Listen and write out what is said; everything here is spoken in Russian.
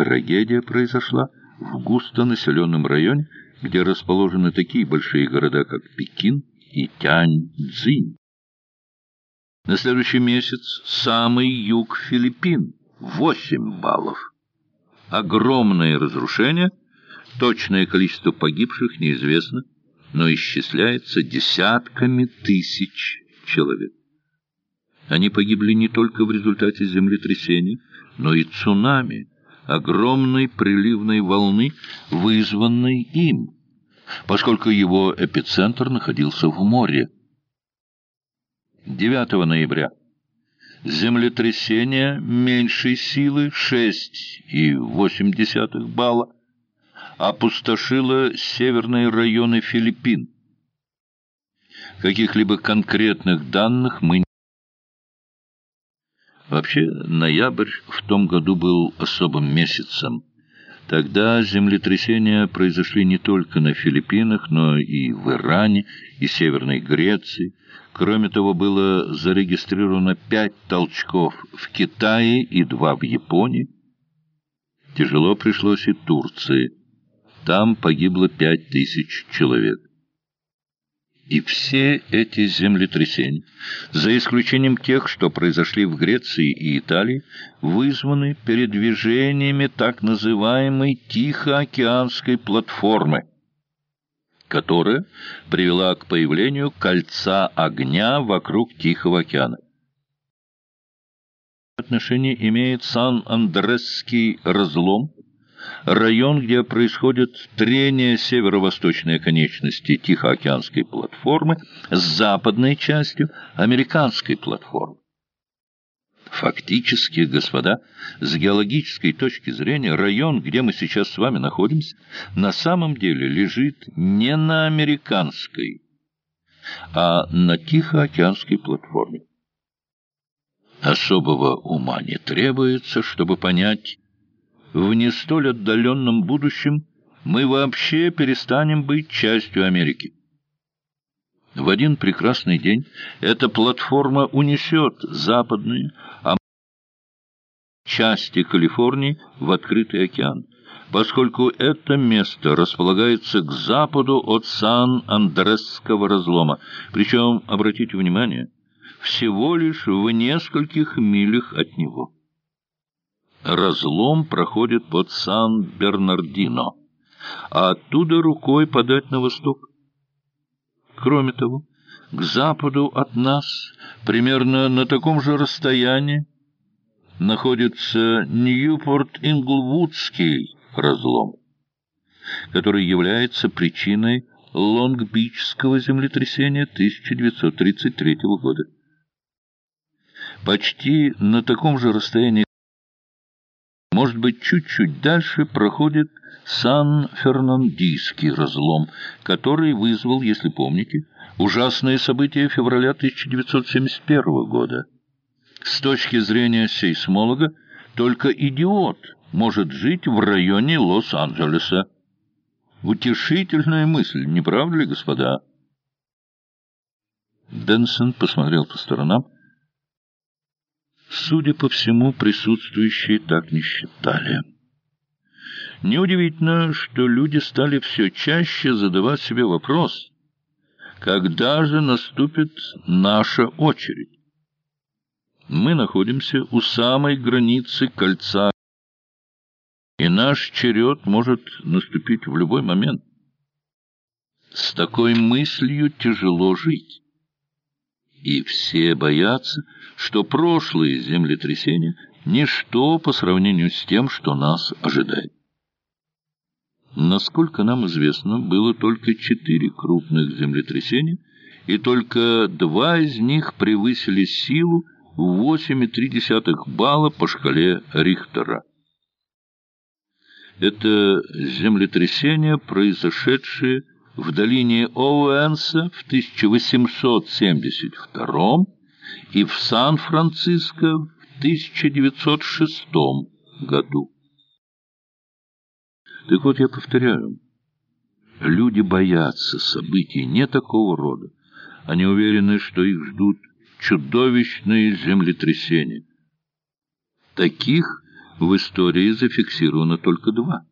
Трагедия произошла в густонаселенном районе, где расположены такие большие города, как Пекин и Тяньцзинь. На следующий месяц самый юг Филиппин — 8 баллов. Огромное разрушение, точное количество погибших неизвестно, но исчисляется десятками тысяч человек. Они погибли не только в результате землетрясения, но и цунами, огромной приливной волны, вызванной им, поскольку его эпицентр находился в море. 9 ноября. Землетрясение меньшей силы 6,8 балла опустошило северные районы Филиппин. Каких-либо конкретных данных мы не Вообще, ноябрь в том году был особым месяцем. Тогда землетрясения произошли не только на Филиппинах, но и в Иране, и Северной Греции. Кроме того, было зарегистрировано пять толчков в Китае и два в Японии. Тяжело пришлось и Турции. Там погибло пять тысяч человек. И все эти землетрясения, за исключением тех, что произошли в Греции и Италии, вызваны передвижениями так называемой Тихоокеанской платформы, которая привела к появлению кольца огня вокруг Тихого океана. Отношение имеет Сан-Андресский разлом, район, где происходит трение северо-восточной конечности Тихоокеанской платформы с западной частью американской платформы. Фактически, господа, с геологической точки зрения, район, где мы сейчас с вами находимся, на самом деле лежит не на американской, а на Тихоокеанской платформе. Особого ума не требуется, чтобы понять, в не столь отдаленном будущем мы вообще перестанем быть частью Америки. В один прекрасный день эта платформа унесет западные, а части Калифорнии в открытый океан, поскольку это место располагается к западу от Сан-Андресского разлома. Причем, обратите внимание, всего лишь в нескольких милях от него. Разлом проходит под Сан-Бернардино, а оттуда рукой подать на восток. Кроме того, к западу от нас, примерно на таком же расстоянии, находится Ньюпорт-Инглвудский разлом, который является причиной Лонг-Бичского землетрясения 1933 года. Почти на таком же расстоянии может быть, чуть-чуть дальше проходит Сан-Фернандийский разлом, который вызвал, если помните, ужасные события февраля 1971 года. С точки зрения сейсмолога, только идиот может жить в районе Лос-Анджелеса. Утешительная мысль, не правда ли, господа? Бенсон посмотрел по сторонам. Судя по всему, присутствующие так не считали. Неудивительно, что люди стали все чаще задавать себе вопрос, когда же наступит наша очередь. Мы находимся у самой границы кольца, и наш черед может наступить в любой момент. С такой мыслью тяжело жить и все боятся, что прошлые землетрясения — ничто по сравнению с тем, что нас ожидает. Насколько нам известно, было только четыре крупных землетрясения, и только два из них превысили силу в 8,3 балла по шкале Рихтера. Это землетрясения, произошедшие в долине Оуэнса в 1872 и в Сан-Франциско в 1906 году. Так вот, я повторяю, люди боятся событий не такого рода. Они уверены, что их ждут чудовищные землетрясения. Таких В истории зафиксировано только два.